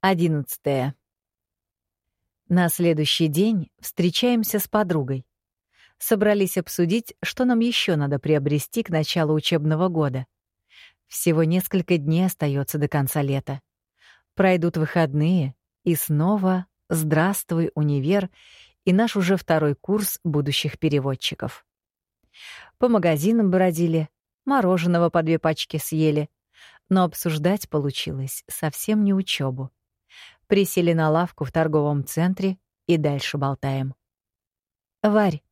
Одиннадцатое. На следующий день встречаемся с подругой. Собрались обсудить, что нам еще надо приобрести к началу учебного года. Всего несколько дней остается до конца лета. Пройдут выходные, и снова «Здравствуй, универ» и наш уже второй курс будущих переводчиков. По магазинам бродили, мороженого по две пачки съели, но обсуждать получилось совсем не учебу. Присели на лавку в торговом центре и дальше болтаем. «Варь,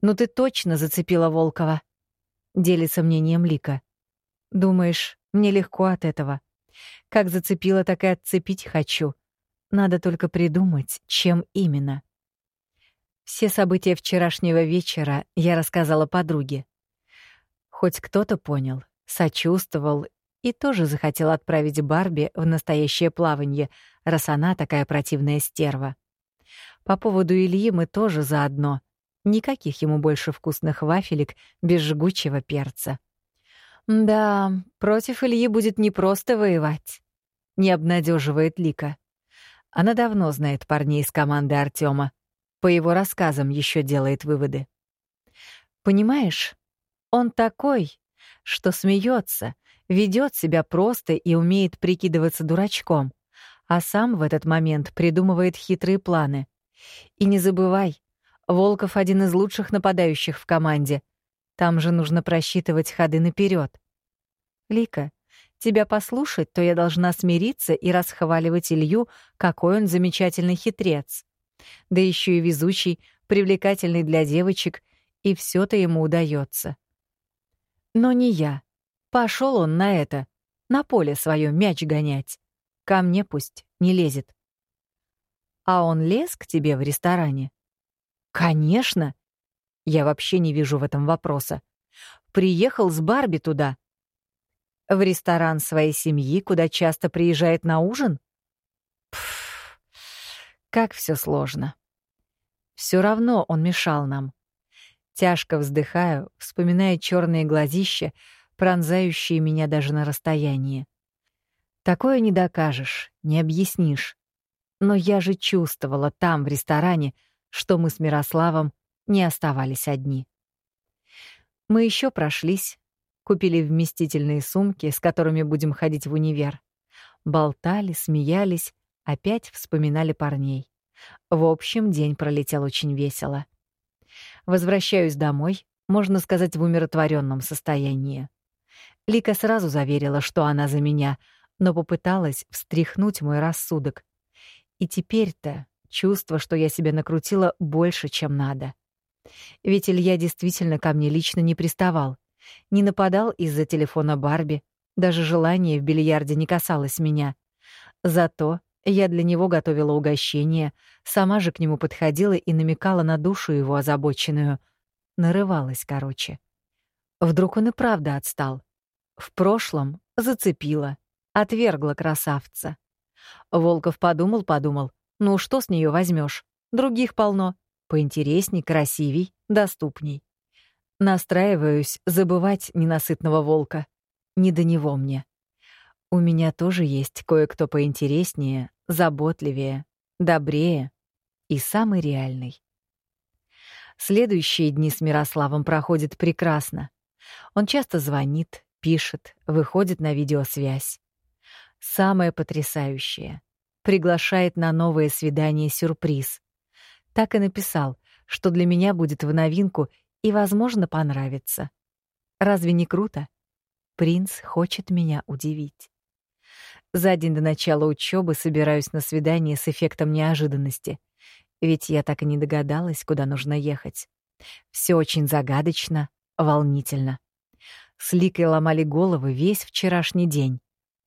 ну ты точно зацепила Волкова?» — делится мнением Лика. «Думаешь, мне легко от этого? Как зацепила, так и отцепить хочу. Надо только придумать, чем именно». Все события вчерашнего вечера я рассказала подруге. Хоть кто-то понял, сочувствовал и тоже захотел отправить Барби в настоящее плавание, раз она такая противная стерва. По поводу Ильи мы тоже заодно. Никаких ему больше вкусных вафелек без жгучего перца. Да, против Ильи будет непросто воевать. Не обнадеживает Лика. Она давно знает парней из команды Артема. По его рассказам еще делает выводы. Понимаешь, он такой, что смеется, ведет себя просто и умеет прикидываться дурачком, а сам в этот момент придумывает хитрые планы. И не забывай, Волков один из лучших нападающих в команде. Там же нужно просчитывать ходы наперед. Лика, тебя послушать, то я должна смириться и расхваливать Илью, какой он замечательный хитрец. Да еще и везучий, привлекательный для девочек, и все то ему удается. Но не я. Пошел он на это, на поле свое мяч гонять. Ко мне пусть не лезет. А он лез к тебе в ресторане? Конечно. Я вообще не вижу в этом вопроса. Приехал с Барби туда. В ресторан своей семьи, куда часто приезжает на ужин? Пф, как все сложно. Все равно он мешал нам. Тяжко вздыхаю, вспоминая черные глазища, пронзающие меня даже на расстоянии. Такое не докажешь, не объяснишь. Но я же чувствовала там, в ресторане, что мы с Мирославом не оставались одни. Мы еще прошлись, купили вместительные сумки, с которыми будем ходить в универ. Болтали, смеялись, опять вспоминали парней. В общем, день пролетел очень весело. Возвращаюсь домой, можно сказать, в умиротворенном состоянии. Лика сразу заверила, что она за меня, но попыталась встряхнуть мой рассудок. И теперь-то чувство, что я себя накрутила больше, чем надо. Ведь Илья действительно ко мне лично не приставал, не нападал из-за телефона Барби, даже желание в бильярде не касалось меня. Зато я для него готовила угощение, сама же к нему подходила и намекала на душу его озабоченную. Нарывалась, короче. Вдруг он и правда отстал. В прошлом зацепила, отвергла красавца. Волков подумал-подумал, ну что с нее возьмешь? Других полно, поинтересней, красивей, доступней. Настраиваюсь забывать ненасытного волка. Не до него мне. У меня тоже есть кое-кто поинтереснее, заботливее, добрее и самый реальный. Следующие дни с Мирославом проходят прекрасно. Он часто звонит, пишет, выходит на видеосвязь. Самое потрясающее — приглашает на новое свидание сюрприз. Так и написал, что для меня будет в новинку и, возможно, понравится. Разве не круто? Принц хочет меня удивить. За день до начала учебы собираюсь на свидание с эффектом неожиданности. Ведь я так и не догадалась, куда нужно ехать. Все очень загадочно, волнительно. С Ликой ломали головы весь вчерашний день.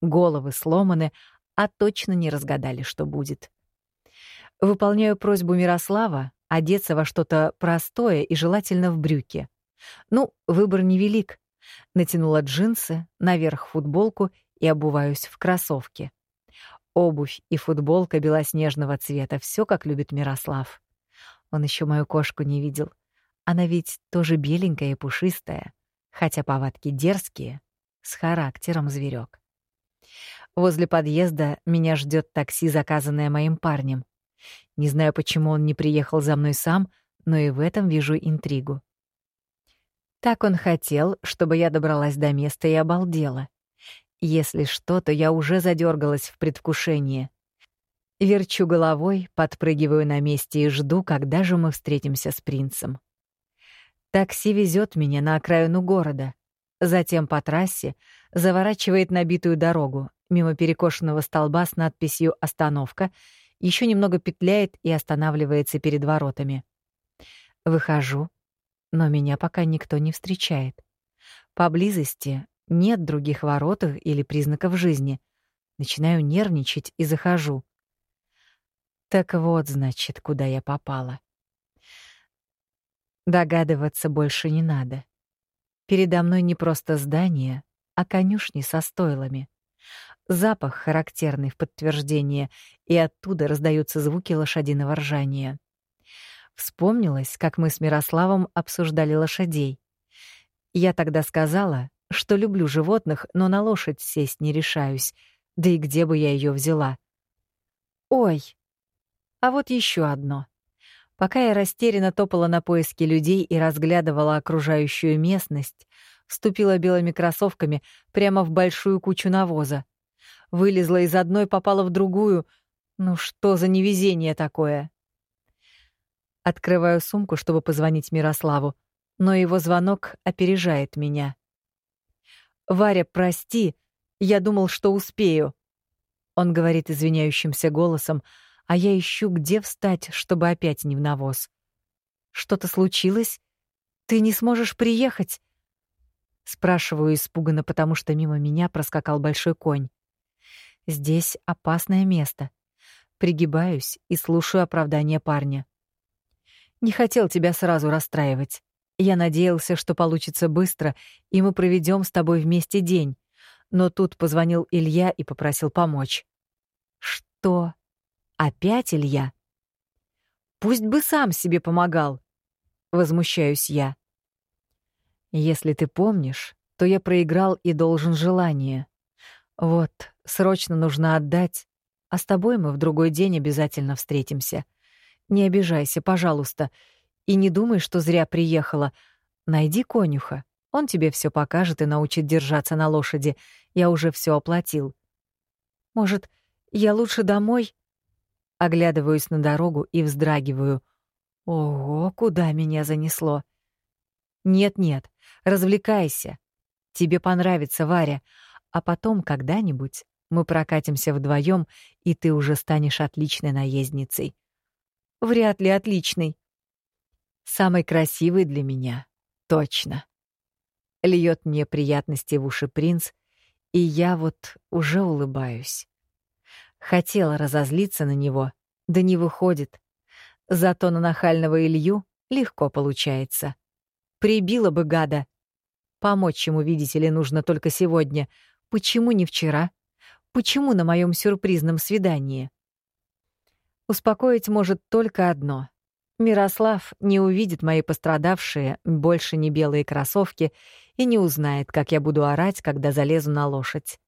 Головы сломаны, а точно не разгадали, что будет. Выполняю просьбу Мирослава одеться во что-то простое и желательно в брюки. Ну, выбор невелик. Натянула джинсы, наверх футболку и обуваюсь в кроссовки. Обувь и футболка белоснежного цвета, все как любит Мирослав. Он еще мою кошку не видел. Она ведь тоже беленькая и пушистая хотя повадки дерзкие, с характером зверек. Возле подъезда меня ждет такси, заказанное моим парнем. Не знаю, почему он не приехал за мной сам, но и в этом вижу интригу. Так он хотел, чтобы я добралась до места и обалдела. Если что, то я уже задергалась в предвкушении. Верчу головой, подпрыгиваю на месте и жду, когда же мы встретимся с принцем. Такси везет меня на окраину города, затем по трассе заворачивает на битую дорогу, мимо перекошенного столба с надписью «Остановка», еще немного петляет и останавливается перед воротами. Выхожу, но меня пока никто не встречает. Поблизости нет других ворот или признаков жизни. Начинаю нервничать и захожу. Так вот, значит, куда я попала. Догадываться больше не надо. Передо мной не просто здание, а конюшни со стойлами. Запах характерный в подтверждение, и оттуда раздаются звуки лошадиного ржания. Вспомнилось, как мы с Мирославом обсуждали лошадей. Я тогда сказала, что люблю животных, но на лошадь сесть не решаюсь. Да и где бы я ее взяла? Ой, а вот еще одно. Пока я растерянно топала на поиски людей и разглядывала окружающую местность, вступила белыми кроссовками прямо в большую кучу навоза. Вылезла из одной, попала в другую. Ну что за невезение такое? Открываю сумку, чтобы позвонить Мирославу, но его звонок опережает меня. «Варя, прости, я думал, что успею». Он говорит извиняющимся голосом, а я ищу, где встать, чтобы опять не в навоз. «Что-то случилось? Ты не сможешь приехать?» Спрашиваю испуганно, потому что мимо меня проскакал большой конь. Здесь опасное место. Пригибаюсь и слушаю оправдание парня. Не хотел тебя сразу расстраивать. Я надеялся, что получится быстро, и мы проведем с тобой вместе день. Но тут позвонил Илья и попросил помочь. Что? Опять Илья? Пусть бы сам себе помогал. Возмущаюсь я. Если ты помнишь, то я проиграл и должен желание. Вот, срочно нужно отдать, а с тобой мы в другой день обязательно встретимся. Не обижайся, пожалуйста, и не думай, что зря приехала. Найди конюха, он тебе все покажет и научит держаться на лошади. Я уже все оплатил. Может, я лучше домой? Оглядываюсь на дорогу и вздрагиваю. Ого, куда меня занесло! Нет-нет, развлекайся. Тебе понравится, Варя. А потом когда-нибудь мы прокатимся вдвоем, и ты уже станешь отличной наездницей. Вряд ли отличной. Самый красивый для меня. Точно. Льет мне приятности в уши принц, и я вот уже улыбаюсь. Хотела разозлиться на него, да не выходит. Зато на нахального Илью легко получается. Прибила бы гада. Помочь ему, видите ли, нужно только сегодня. Почему не вчера? Почему на моем сюрпризном свидании? Успокоить может только одно. Мирослав не увидит мои пострадавшие, больше не белые кроссовки и не узнает, как я буду орать, когда залезу на лошадь.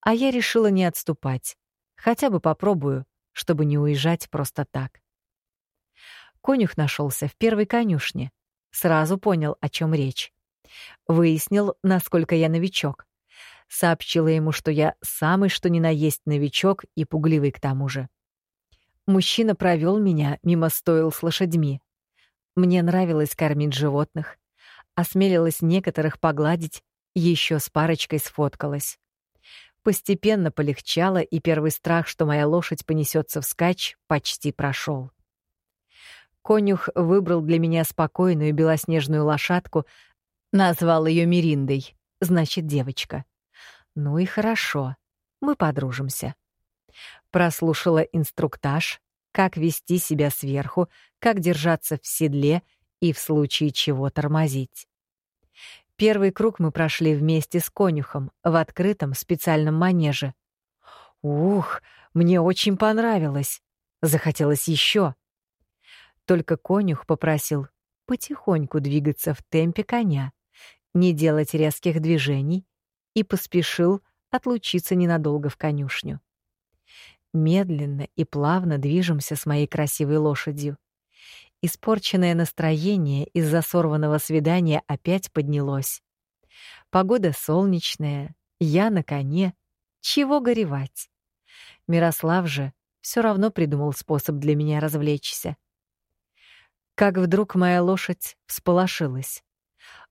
А я решила не отступать. Хотя бы попробую, чтобы не уезжать просто так. Конюх нашелся в первой конюшне. Сразу понял, о чем речь. Выяснил, насколько я новичок. Сообщила ему, что я самый что ни на есть новичок и пугливый к тому же. Мужчина провел меня мимо стоил с лошадьми. Мне нравилось кормить животных. Осмелилась некоторых погладить, еще с парочкой сфоткалась. Постепенно полегчало, и первый страх, что моя лошадь понесется вскачь, почти прошел. Конюх выбрал для меня спокойную белоснежную лошадку, назвал ее Мириндой, значит, девочка. Ну и хорошо, мы подружимся. Прослушала инструктаж, как вести себя сверху, как держаться в седле и в случае чего тормозить. Первый круг мы прошли вместе с конюхом в открытом специальном манеже. Ух, мне очень понравилось. Захотелось еще. Только конюх попросил потихоньку двигаться в темпе коня, не делать резких движений и поспешил отлучиться ненадолго в конюшню. Медленно и плавно движемся с моей красивой лошадью. Испорченное настроение из-за сорванного свидания опять поднялось. Погода солнечная, я на коне. Чего горевать? Мирослав же все равно придумал способ для меня развлечься. Как вдруг моя лошадь всполошилась.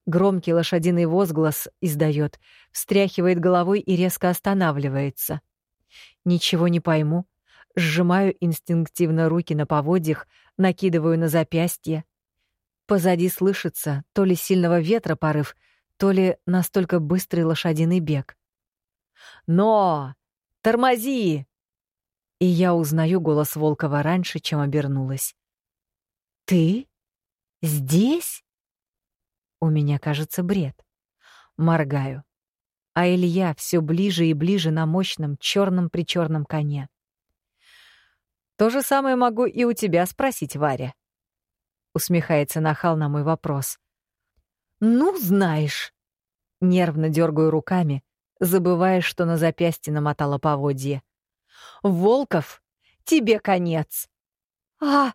Громкий лошадиный возглас издает, встряхивает головой и резко останавливается. Ничего не пойму. Сжимаю инстинктивно руки на поводьях, накидываю на запястье. Позади слышится то ли сильного ветра порыв, то ли настолько быстрый лошадиный бег. «Но! Тормози!» И я узнаю голос Волкова раньше, чем обернулась. «Ты? Здесь?» У меня, кажется, бред. Моргаю. А Илья все ближе и ближе на мощном черном-причерном коне. То же самое могу и у тебя спросить, Варя. Усмехается нахал на мой вопрос. Ну, знаешь. Нервно дергаю руками, забывая, что на запястье намотала поводье. Волков, тебе конец. А,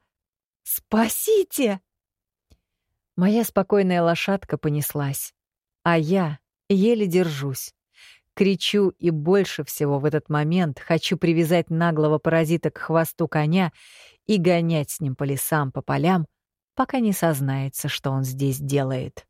спасите! Моя спокойная лошадка понеслась, а я еле держусь. Кричу и больше всего в этот момент хочу привязать наглого паразита к хвосту коня и гонять с ним по лесам, по полям, пока не сознается, что он здесь делает.